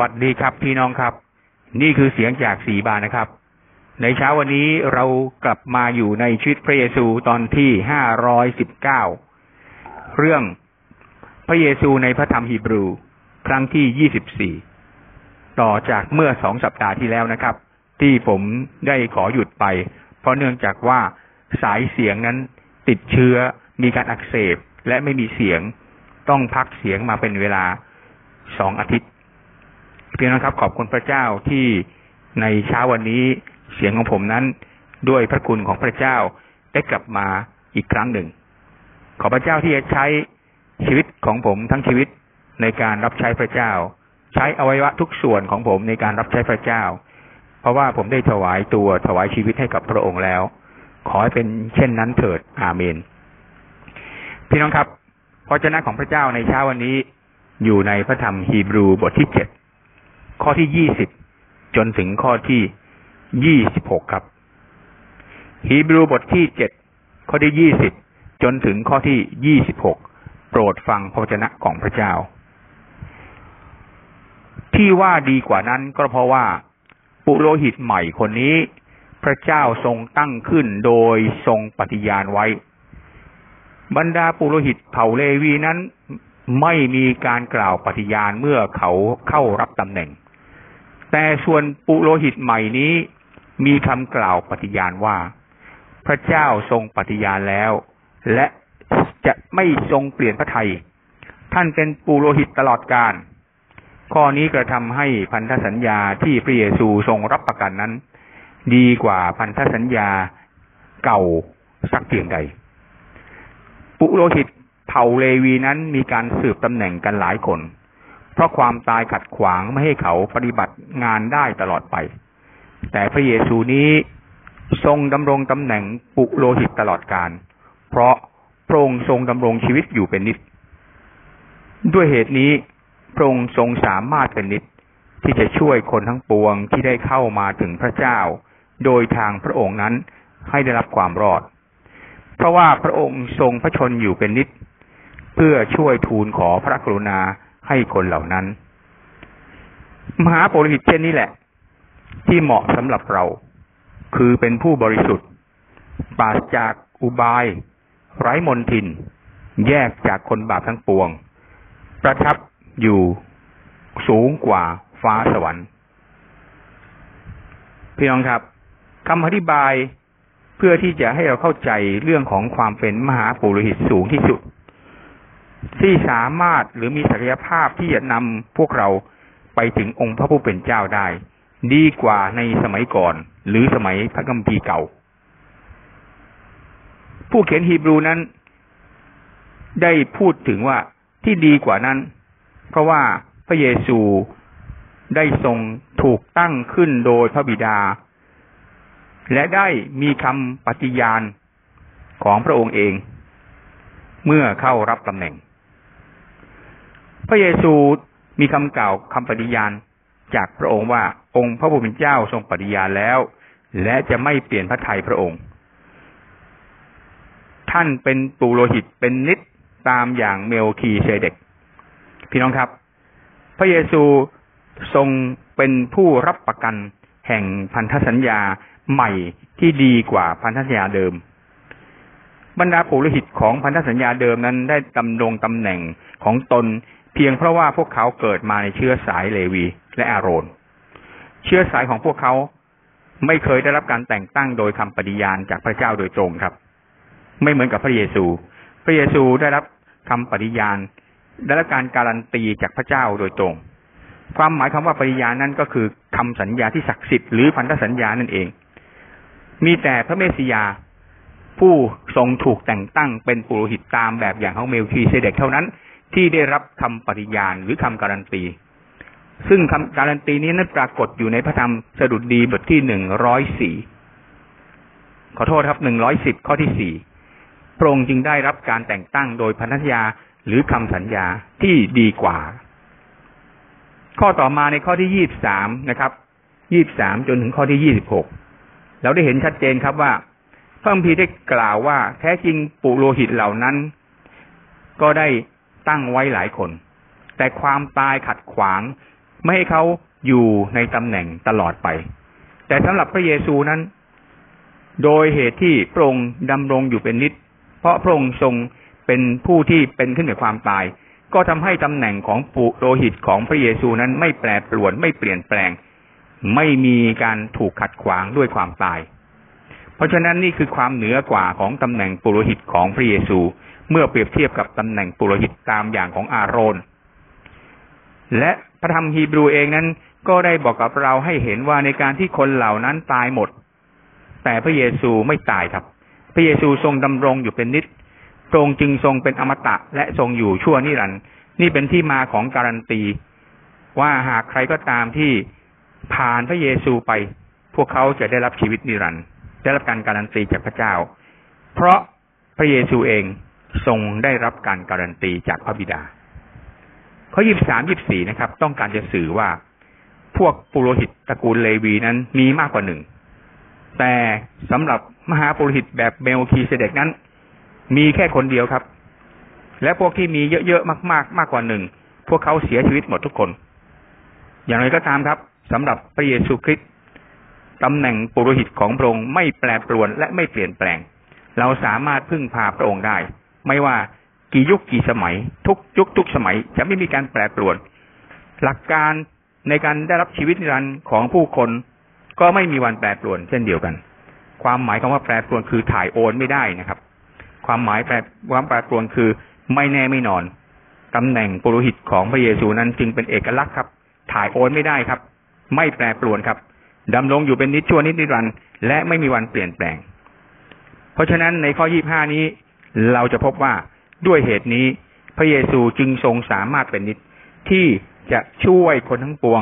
วัสดีครับพี่น้องครับ นี่คือเสียงจากสีบานนะครับ ในเช้าวันนี้เรากลับมาอยู่ในชีวิตพระเยซูตอนที่ห้าร้อยสิบเก้าเรื่องพระเยซูในพระธรรมฮีบรู ครั้งที่ยี่สิบสี่ต่อจากเมื่อสองสัปดาห์ที่แล้วนะครับ ที่ผมได้ขอหยุดไป เพราะเนื่องจากว่าสายเสียงนั้นติดเชื้อมีการอักเสบและไม่มีเสียงต้องพักเสียงมาเป็นเวลาสองอาทิตย์ พี่น้องครับขอบคุณพระเจ้าที่ในเช้าวันนี้เสียงของผมนั้น ด้วยพระคุณของพระเจ้าได้กลับมาอีกครั้งหนึ่ง ขอพระเจ้าที่จะใช้ชีวิตของผมทั้งชีวิตในการรับใช้พระเจ้า ใช้อวัยวะทุกส่วนของผมในการรับใช้พระเจ้า เพราะว่าผมได้ถวายตัวถวายชีวิตให้กับพระองค์แล้ว ขอให้เป็นเช่นนั้นเถิดอาเมน พี่น้องครับพระเจ้าของพระเจ้าในเช้าวันนี้อยู่ในพระธรรมฮีบรูบทที่เจ็ด ข้อที่ยี่สิบจนถึงข้อที่ยี่สิบหกครับ ฮีบรูบทที่เจ็ดข้อที่ยี่สิบจนถึงข้อที่ยี่สิบหกโปรดฟังพระวจนะของพระเจ้า ที่ว่าดีกว่านั้นก็เพราะว่า ปุโรหิตใหม่คนนี้ พระเจ้าทรงตั้งขึ้นโดยทรงปฏิญาณไว้ บรรดาปุโรหิตเผ่าเลวีนั้นไม่มีการกล่าวปฏิญาณเมื่อเขาเข้ารับตำแหน่ง แต่ส่วนปุโรหิตใหม่นี้ มีคำกล่าวปฏิญาณว่า พระเจ้าทรงปฏิญาณแล้ว และจะไม่ทรงเปลี่ยนพระทัยท่านเป็นปุโรหิตตลอดกาลข้อนี้กระทำให้พันธสัญญาที่พระเยซูทรงรับประกันนั้น ดีกว่าพันธสัญญาเก่าสักเพียงใด ปุโรหิตเผ่าเลวีนั้นมีการสืบตำแหน่งกันหลายคน เพราะความตายขัดขวางไม่ให้เขาปฏิบัติงานได้ตลอดไป แต่พระเยซูนี้ทรงดำรงตำแหน่งปุโรหิตตลอดการ เพราะพระองค์ทรงดำรงชีวิตอยู่เป็นนิดด้วยเหตุนี้พระองค์ทรงสามารถเป็นนิดที่จะช่วยคนทั้งปวงที่ได้เข้ามาถึงพระเจ้า โดยทางพระองค์นั้นให้ได้รับความรอด เพราะว่าพระองค์ทรงพระชนอยู่เป็นนิดเพื่อช่วยทูลขอพระกรุณา ให้คนเหล่านั้น มหาปุริหิตเช่นนี้แหละ ที่เหมาะสำหรับเรา คือเป็นผู้บริสุทธิ์ปราศจากอุบาย ไร้มนทิน แยกจากคนบาปทั้งปวง ประทับอยู่สูงกว่าฟ้าสวรรค์ พี่น้องครับคำอธิบายเพื่อที่จะให้เราเข้าใจเรื่องของความเป็นมหาปุริหิตสูงที่สุด ที่สามารถหรือมีศักยภาพที่จะนำพวกเราไปถึงองค์พระผู้เป็นเจ้าได้ ดีกว่าในสมัยก่อน หรือสมัยพระกัมภีเก่า ผู้เขียนฮีบรูนั้น ได้พูดถึงว่าที่ดีกว่านั้น เพราะว่าพระเยซูได้ทรงถูกตั้งขึ้นโดยพระบิดา และได้มีคำปฏิญาณของพระองค์เอง เมื่อเข้ารับตำแหน่ง ระเยซูมีคำกล่าวคำปฏิญาณจากพระองค์ว่าองค์พระผู้เป็นเจ้าทรงปฏิญาณแล้ว และจะไม่เปลี่ยนพระทัยพระองค์ ท่านเป็นปูโรหิตเป็นนิดตามอย่างเมลคีเชเดกพี่น้องครับ พระเยซูทรงเป็นผู้รับประกันแห่งพันธสัญญาใหม่ที่ดีกว่าพันธสัญญาเดิม บรรดาปุโรหิตของพันธสัญญาเดิมนั้นได้ดำรงตำแหน่งของตน เพียงเพราะว่าพวกเขาเกิดมาในเชื้อสายเลวีและอาโรน เชื้อสายของพวกเขาไม่เคยได้รับการแต่งตั้งโดยคำปฏิญาณจากพระเจ้าโดยตรงครับ ไม่เหมือนกับพระเยซู พระเยซูได้รับคำปฏิญาณได้รับการการันตีจากพระเจ้าโดยตรง ความหมายคำว่าปฏิญาณนั้นก็คือคำสัญญาที่ศักดิ์สิทธิ์หรือพันธสัญญานั่นเอง มีแต่พระเมสสิยา ผู้ทรงถูกแต่งตั้งเป็นปุโรหิตตามแบบอย่างของเมลคีเซเดกเท่านั้น ที่ได้รับคำปฏิญาณหรือคำการันตี ซึ่งคำการันตีนี้นั้นปรากฏอยู่ในพระธรรมสดุดดีบทที่หนึ่งร้อยสี่ขอโทษครับหนึ่งร้อยสิบข้อที่สี่พระองค์จึงได้รับการแต่งตั้งโดยพันธญาหรือคำสัญญาที่ดีกว่า ข้อต่อมาในข้อที่ยี่บสามนะครับยี่บสามจนถึงข้อที่ยี่สิบหกเราได้เห็นชัดเจนครับว่าพระคัมภีร์ได้กล่าวว่า แท้จริงปุโรหิตเหล่านั้น ก็ได้ ตั้งไว้หลายคน แต่ความตายขัดขวาง ไม่ให้เขาอยู่ในตำแหน่งตลอดไป แต่สำหรับพระเยซูนั้น โดยเหตุที่พระองค์ดำรงอยู่เป็นนิดเพราะพระองค์ทรงเป็นผู้ที่เป็นขึ้นจากความตาย ก็ทำให้ตำแหน่งของปุโรหิตของพระเยซูนั้นไม่แปรปรวนไม่เปลี่ยนแปลง ไม่มีการถูกขัดขวางด้วยความตาย เพราะฉะนั้นนี่คือความเหนือกว่าของตำแหน่งปุโรหิตของพระเยซู เมื่อเปรียบเทียบกับตำแหน่งปุโรหิตตามอย่างของอาโรน และพระธรรมฮีบรูเองนั้น ก็ได้บอกกับเราให้เห็นว่าในการที่คนเหล่านั้นตายหมด แต่พระเยซูไม่ตายครับ พระเยซูทรงดำรงอยู่เป็นนิจพระองค์จึงทรงเป็นอมตะและทรงอยู่ชั่วนิรันดร์นี่เป็นที่มาของการันตี ว่าหากใครก็ตามที่ผ่านพระเยซูไป พวกเขาจะได้รับชีวิตนิรันดร์ ได้รับการการันตีจากพระเจ้า เพราะพระเยซูเองทรงได้รับการการันตีจากพระบิดาข้อยี่สามยี่สี่นะครับ ต้องการจะสื่อว่าพวกปุโรหิตตระกูลเลวีนั้นมีมากกว่าหนึ่ง แต่สำหรับมหาปุโรหิตแบบเมลคีเสเดกนั้น มีแค่คนเดียวครับ และพวกที่มีเยอะๆมากๆ มากกว่าหนึ่ง พวกเขาเสียชีวิตหมดทุกคน อย่างไรก็ตามครับสำหรับพระเยซูคริสต์ ตำแหน่งปุโรหิตของพระองค์ไม่แปรปรวนและไม่เปลี่ยนแปลง เราสามารถพึ่งพาพระองค์ได้ ไม่ว่ากี่ยุคกี่สมัย ทุกยุคทุกสมัยจะไม่มีการแปรปรวน หลักการในการได้รับชีวิตนิรันดร์ของผู้คน ก็ไม่มีวันแปรปรวน เช่นเดียวกัน ความหมายคำว่าแปรปรวนคือถ่ายโอนไม่ได้นะครับ ความหมายแปรความแปรปรวนคือไม่แน่ไม่นอนตำแหน่งปุโรหิตของพระเยซูนั้นจึงเป็นเอกลักษณ์ครับ ถ่ายโอนไม่ได้ครับ ไม่แปรปรวนครับ ดำรงอยู่เป็นนิจชั่วนิรันดร์และไม่มีวันเปลี่ยนแปลง เพราะฉะนั้นในข้อยี่ห้านี้ เราจะพบว่าด้วยเหตุนี้พระเยซูจึงทรงสามารถเป็นนิจที่จะช่วยคนทั้งปวง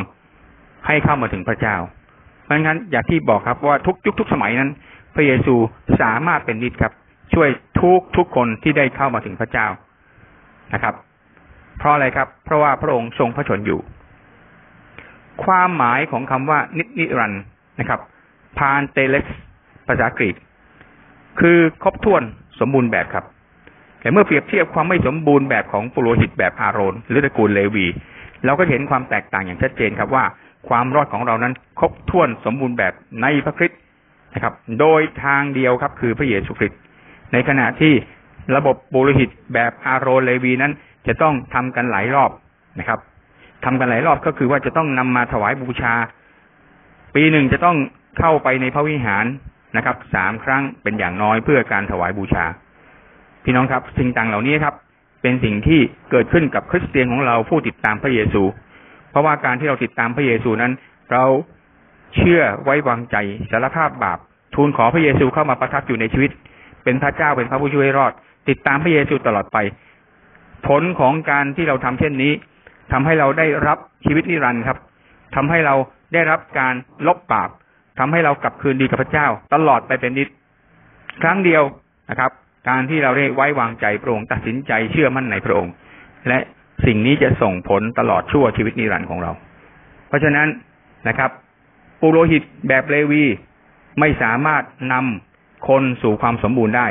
ให้เข้ามาถึงพระเจ้า เพราะงั้นอย่างที่บอกครับว่าทุกยุคทุกสมัยนั้น พระเยซูสามารถเป็นนิจครับ ช่วยทุกทุกคนที่ได้เข้ามาถึงพระเจ้านะครับ เพราะอะไรครับ เพราะว่าพระองค์ทรงพระชนอยู่ ความหมายของคำว่านินิรันนะครับพานเตเล็กภาษากรีก คือครบถ้วนสมบูรณ์แบบครับ แต่เมื่อเปรียบเทียบความไม่สมบูรณ์แบบของปุโรหิตแบบอาโรน หรือตระกูลเลวี เราก็เห็นความแตกต่างอย่างชัดเจนครับว่า ความรอดของเรานั้นครบถ้วนสมบูรณ์แบบในพระคริสต์นะครับ โดยทางเดียวครับคือพระเยซูคริสต์ในขณะที่ระบบปุโรหิตแบบอาโรนเลวีนั้นจะต้องทำกันหลายรอบนะครับ ทำกันหลายรอบก็คือว่าจะต้องนำมาถวายบูชา ปีหนึ่งจะต้องเข้าไปในพระวิหารนะครับสามครั้งเป็นอย่างน้อยเพื่อการถวายบูชา พี่น้องครับสิ่งต่างเหล่านี้ครับ เป็นสิ่งที่เกิดขึ้นกับคริสเตียนของเราผู้ติดตามพระเยซู เพราะว่าการที่เราติดตามพระเยซูนั้น เราเชื่อไว้วางใจสารภาพบาป ทูลขอพระเยซูเข้ามาประทับอยู่ในชีวิต เป็นพระเจ้าเป็นพระผู้ช่วยรอด ติดตามพระเยซูตลอดไป ผลของการที่เราทำเช่นนี้ ทำให้เราได้รับชีวิตนิรันดร์ครับทำให้เราได้รับการลบบาปทำให้เรากลับคืนดีกับพระเจ้า ตลอดไปเป็นนิด ครั้งเดียวนะครับ การที่เราได้ไว้วางใจพระองค์ตัดสินใจเชื่อมั่นในพระองค์ และสิ่งนี้จะส่งผลตลอดชั่วชีวิตนิรันดร์ของเรา เพราะฉะนั้นนะครับ ปุโรหิตแบบเลวีไม่สามารถนำคนสู่ความสมบูรณ์ได้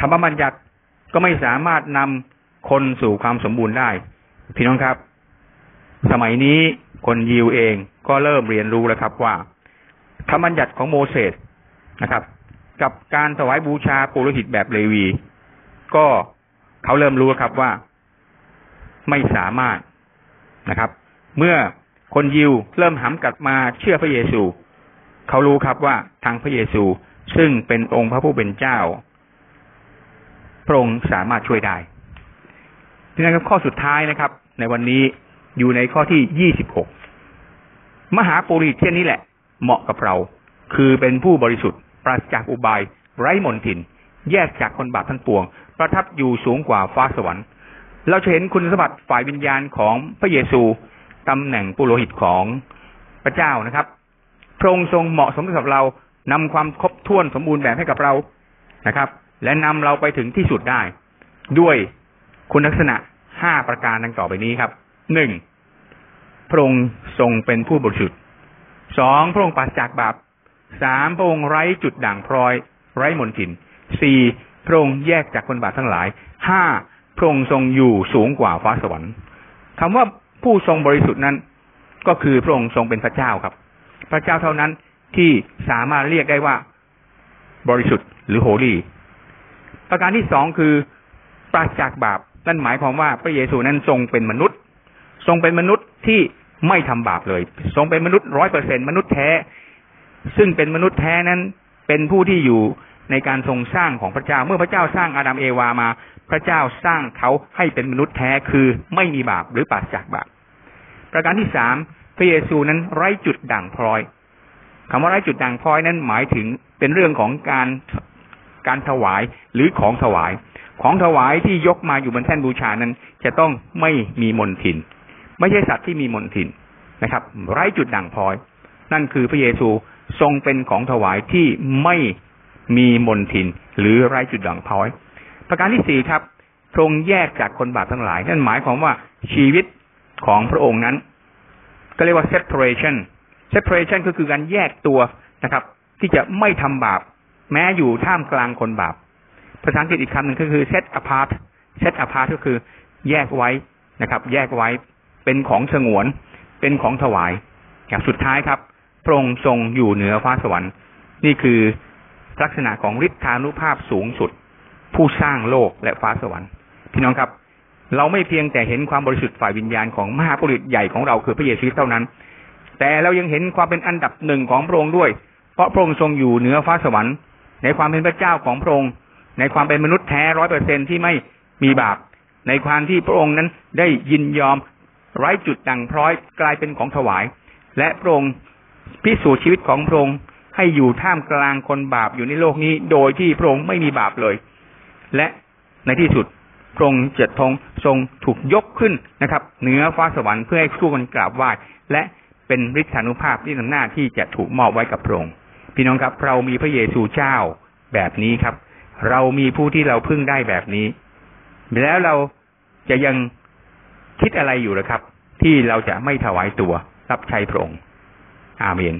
ธรรมบัญญัติก็ไม่สามารถนำคนสู่ความสมบูรณ์ได้ พี่น้องครับ สมัยนี้คนยิวเองก็เริ่มเรียนรู้แล้วครับว่าธรรมบัญญัติของโมเสสนะครับ กับการถวายบูชาปุโรหิตแบบเลวี ก็เขาเริ่มรู้ครับว่าไม่สามารถนะครับ เมื่อคนยิวเริ่มหันกลับมาเชื่อพระเยซู เขารู้ครับว่าทางพระเยซูซึ่งเป็นองค์พระผู้เป็นเจ้าพระองค์สามารถช่วยได้ ทีนั้นข้อสุดท้ายนะครับ ในวันนี้อยู่ในข้อที่ยี่สิบหกมหาปุริเช่นนี้แหละ เหมาะกับเรา คือเป็นผู้บริสุทธิ์ ปราศจากอุบาย ไร้มนทิน แยกจากคนบาปทั้งปวง ประทับอยู่สูงกว่าฟ้าสวรรค์ เราจะเห็นคุณสมบัติฝ่ายวิญญาณของพระเยซูตำแหน่งปุโรหิตของพระเจ้านะครับพระองค์ทรงเหมาะสมกับเรานำความครบถ้วนสมบูรณ์แบบให้กับเรานะครับ และนำเราไปถึงที่สุดได้ ด้วย คุณลักษณะห้าประการดังต่อไปนี้ครับหนึ่งพระองค์ทรงเป็นผู้บริสุทธิ์สองพระองค์ปราศจากบาปสามพระองค์ไร้จุดด่างพร้อย ไร้มนทินสี่พระองค์แยกจากคนบาปทั้งหลายห้าพระองค์ทรงอยู่สูงกว่าฟ้าสวรรค์คำว่าผู้ทรงบริสุทธิ์นั้น ก็คือพระองค์ทรงเป็นพระเจ้าครับ พระเจ้าเท่านั้นที่สามารถเรียกได้ว่าบริสุทธิ์หรือโฮลี่ประการที่สองคือปราศจากบาป นั่นหมายความว่าพระเยซูนั้นทรงเป็นมนุษย์ ทรงเป็นมนุษย์ที่ไม่ทำบาปเลย ทรงเป็นมนุษย์ร้อยเปอร์เซ็นมนุษย์แท้ ซึ่งเป็นมนุษย์แท้นั้น เป็นผู้ที่อยู่ในการทรงสร้างของพระเจ้า เมื่อพระเจ้าสร้างอาดัมเอวามา พระเจ้าสร้างเขาให้เป็นมนุษย์แท้คือไม่มีบาปหรือปราศจากบาป ประการที่สามพระเยซูนั้นไร้จุดด่างพร้อยคำว่าไร้จุดด่างพร้อยนั้นหมายถึงเป็นเรื่องของการการถวายหรือของถวาย ของถวายที่ยกมาอยู่บนแท่นบูชานั้น จะต้องไม่มีมนทิน ไม่ใช่สัตว์ที่มีมนทินนะครับ ไร้จุดด่างพร้อย นั่นคือพระเยซูทรงเป็นของถวายที่ไม่มีมนทิน หรือไร้จุดด่างพร้อย ประการที่สี่ครับพรงแยกจากคนบาปทั้งหลาย นั่นหมายความว่าชีวิตของพระองค์นั้น ก็เรียกว่า separation separation ก็คือการแยกตัวนะครับ ที่จะไม่ทำบาป แม้อยู่ท่ามกลางคนบาป ภาษาอังกฤษอีกคำหนึ่งก็คือ set apart set apart ก็คือแยกไว้นะครับ แยกไว้เป็นของสงวนเป็นของถวายอย่างสุดท้ายครับพระองค์ทรงอยู่เหนือฟ้าสวรรค์ นี่คือลักษณะของฤทธานุภาพสูงสุด ผู้สร้างโลกและฟ้าสวรรค์ พี่น้องครับ เราไม่เพียงแต่เห็นความบริสุทธิ์ฝ่ายวิญญาณของมหาปุริตใหญ่ของเราคือพระเยซูเท่านั้น แต่เรายังเห็นความเป็นอันดับหนึ่งของพระองค์ด้วย เพราะพระองค์ทรงอยู่เหนือฟ้าสวรรค์ ในความเป็นพระเจ้าของพระองค์ ในความเป็นมนุษย์แท้ร้อยเปอร์เซ็นที่ไม่มีบาป ในความที่พระองค์นั้นได้ยินยอมไร้จุดดังพร้อยกลายเป็นของถวาย และพระองค์พิสูจน์ชีวิตของพระองค์ให้อยู่ท่ามกลางคนบาปอยู่ในโลกนี้ โดยที่พระองค์ไม่มีบาปเลย และในที่สุดพระองค์เจะทงทรงถูกยกขึ้นนะครับเหนือฟ้าสวรรค์เพื่อให้ทุกคนกราบไหว้และเป็นฤทธานุภาพที่ทำหน้าที่จะถูกมอบไว้กับพระองค์พี่น้องครับ เรามีพระเยซูเจ้าแบบนี้ครับ เรามีผู้ที่เราพึ่งได้แบบนี้ แล้วเราจะยังคิดอะไรอยู่หรือครับ ที่เราจะไม่ถวายตัวรับใช้พระองค์อาเมน